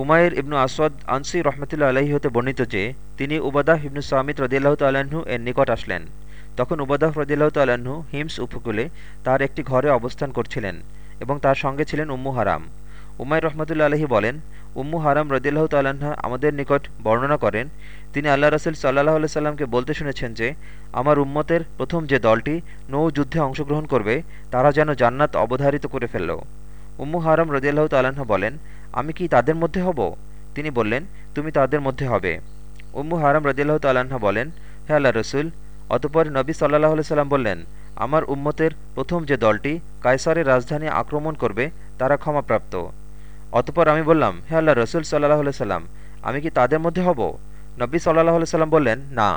উমায়ের ইবনু আসওয়াদ আনসি রহমতুল্লা আলহী হতে বর্ণিত যে, তিনি উবাদাহ ইবনু সামিত রদিল্লাহ তাল্লাহ্ন এর নিকট আসলেন। তখন উবাদাহ রদিল্লাহ তাল্লাহ্ন হিমস উপকূলে তার একটি ঘরে অবস্থান করছিলেন এবং তার সঙ্গে ছিলেন উম্মু হারাম। উমায় রহমতুল্লা আলহী বলেন, উম্মু হারাম রদিল্লাহ তাল্লাহা আমাদের নিকট বর্ণনা করেন। তিনি আল্লাহ রসুল সাল্লাহ আল্লাহ সাল্লামকে বলতে শুনেছেন যে, আমার উম্মতের প্রথম যে দলটি নৌ যুদ্ধে অংশগ্রহণ করবে, তারা যেন জান্নাত অবধারিত করে ফেলল। উম্মু হারাম রদিয়াল্লাহ তাল্লাহা বলেন আমি কি তাদের মধ্যে হব? তিনি বললেন, তুমি তাদের মধ্যে হবে। উম্মু হারাম রদিয়াল্লাহ তাল্লাহা বলেন, হে আল্লাহ রসুল, অতপর নবী সাল্লাহ সাল্লাম বললেন, আমার উম্মতের প্রথম যে দলটি কায়সারের রাজধানী আক্রমণ করবে, তারা ক্ষমাপ্রাপ্ত। অতপর আমি বললাম, হে আল্লাহ রসুল সাল্লাহ সাল্লাম, আমি কি তাদের মধ্যে হব? নব্বী সাল্লাহ সাল্লাম বললেন, না।